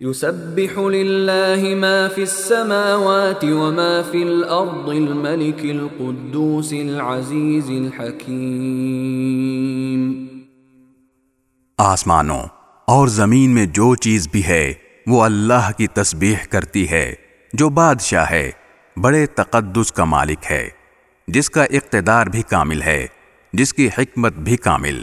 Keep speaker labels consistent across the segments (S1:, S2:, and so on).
S1: يسبح لله ما في السماوات وما في الأرض الملك القدوس العزيز الحكيم
S2: آسمانوں اور زمین میں جو چیز بھی ہے وہ اللہ کی تسبیح کرتی ہے جو بادشاہ ہے بڑے تقدس کا مالک ہے جس کا اقتدار بھی کامل ہے جس کی حکمت بھی کامل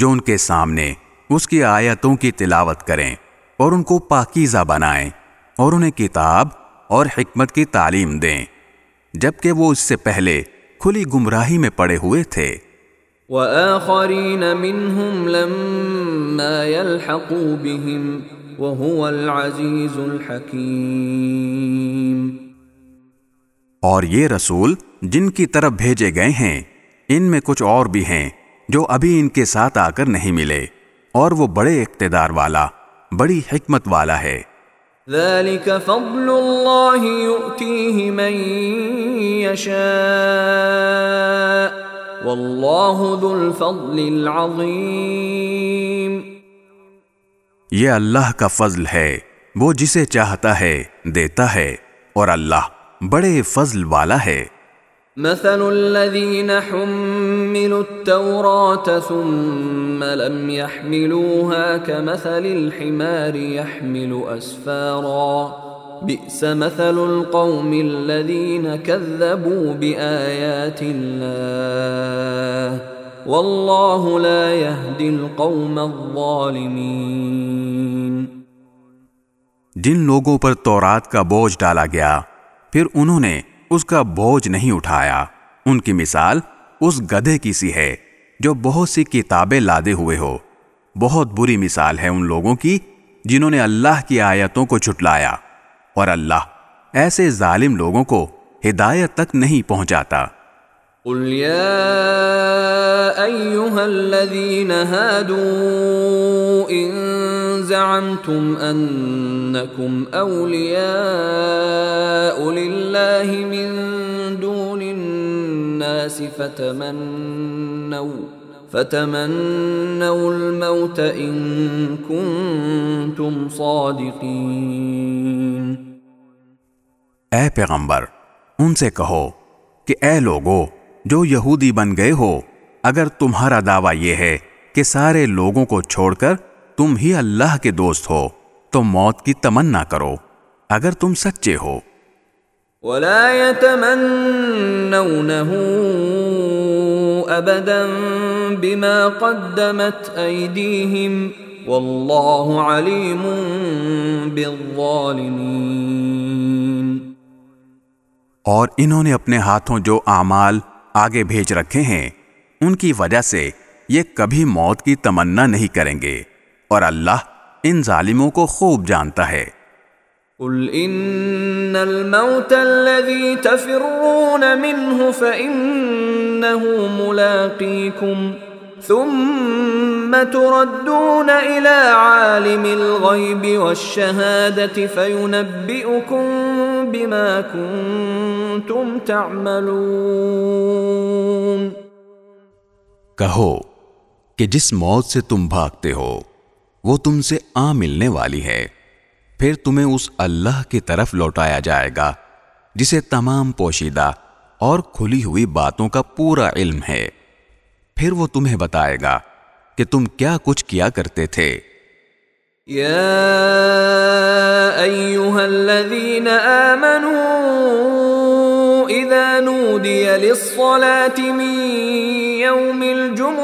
S2: جو ان کے سامنے اس کی آیتوں کی تلاوت کریں اور ان کو پاکیزہ بنائیں اور انہیں کتاب اور حکمت کی تعلیم دیں جبکہ وہ اس سے پہلے کھلی گمراہی میں پڑے ہوئے تھے
S1: وَآخَرِينَ مِنْهُمْ لَمَّا يَلْحَقُوا بِهِمْ وَهُوَ الْعَزِيزُ
S2: اور یہ رسول جن کی طرف بھیجے گئے ہیں ان میں کچھ اور بھی ہیں جو ابھی ان کے ساتھ آ کر نہیں ملے اور وہ بڑے اقتدار والا بڑی حکمت والا ہے
S1: ذلك فضل اللہ من واللہ ذو الفضل
S2: یہ اللہ کا فضل ہے وہ جسے چاہتا ہے دیتا ہے اور اللہ بڑے فضل والا ہے
S1: مثل الذين حملوا التوراة ثم لم يحملوها كمثل الحمار يحمل أسفارا بئس مثل القوم الذين كذبوا بآيات الله والله لا يهدي القوم الظالمين
S2: جن لوگوں پر تورات کا بوجھ ڈالا گیا پھر انہوں نے اس کا بوجھ نہیں اٹھایا ان کی مثال اس گدھے کی سی ہے جو بہت سی کتابیں لادے ہوئے ہو بہت بری مثال ہے ان لوگوں کی جنہوں نے اللہ کی آیتوں کو چھٹلایا اور اللہ ایسے ظالم لوگوں کو ہدایت تک نہیں پہنچاتا
S1: قل یا ایوہا الذین ان زعمتم انکم اولیاء للہ من دون الناس فتمنوا فتمنوا الموت ان كنتم صادقین
S2: اے پیغمبر ان سے کہو کہ اے لوگو جو یہودی بن گئے ہو اگر تمہارا دعویٰ یہ ہے کہ سارے لوگوں کو چھوڑ کر تم ہی اللہ کے دوست ہو تو موت کی تمنا کرو اگر تم سچے ہو
S1: ولا يتمنونه ابدا بما قدمت ايديهم والله عليم بالظالمين
S2: اور انہوں نے اپنے ہاتھوں جو اعمال آگے بھیج رکھے ہیں ان کی وجہ سے یہ کبھی موت کی تمنا نہیں کریں گے اور اللہ ان ظالموں کو خوب جانتا ہے
S1: قل ان الموت الذي تفرون منه فانه ملاقيكم ثم تردون الى عالم الغيب والشهاده فينبئكم بما كنتم تعملون
S2: کہو کہ جس موت سے تم بھاگتے ہو وہ تم سے آ ملنے والی ہے پھر تمہیں اس اللہ کی طرف لوٹایا جائے گا جسے تمام پوشیدہ اور کھلی ہوئی باتوں کا پورا علم ہے پھر وہ تمہیں بتائے گا کہ تم کیا کچھ کیا کرتے تھے
S1: یا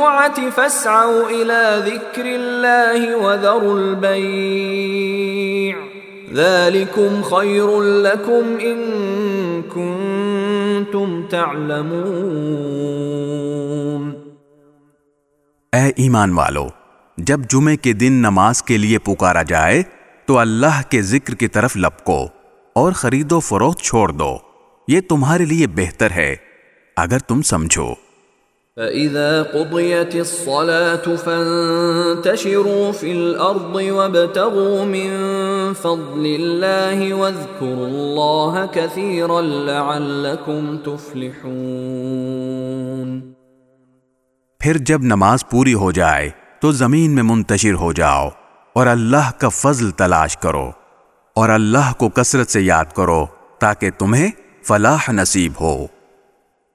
S1: وذروا تعلمون
S2: اے ایمان والو جب جمعے کے دن نماز کے لیے پکارا جائے تو اللہ کے ذکر کی طرف لپکو اور خرید و فروخت چھوڑ دو یہ تمہارے لیے بہتر ہے اگر تم سمجھو
S1: فَإِذَا قُضِيَتِ الصَّلَاةُ فَانْتَشِرُوا فِي الْأَرْضِ وَابْتَغُوا مِنْ فَضْلِ اللَّهِ وَاذْكُرُوا اللَّهَ كَثِيرًا لَعَلَّكُمْ تُفْلِحُونَ
S2: پھر جب نماز پوری ہو جائے تو زمین میں منتشر ہو جاؤ اور اللہ کا فضل تلاش کرو اور اللہ کو کثرت سے یاد کرو تاکہ تمہیں فلاح نصیب ہو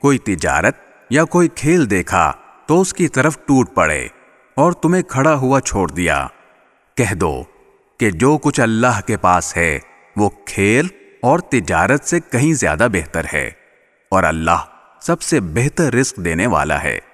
S2: کوئی تجارت یا کوئی کھیل دیکھا تو اس کی طرف ٹوٹ پڑے اور تمہیں کھڑا ہوا چھوڑ دیا کہہ دو کہ جو کچھ اللہ کے پاس ہے وہ کھیل اور تجارت سے کہیں زیادہ بہتر ہے اور اللہ سب سے بہتر رزق دینے والا ہے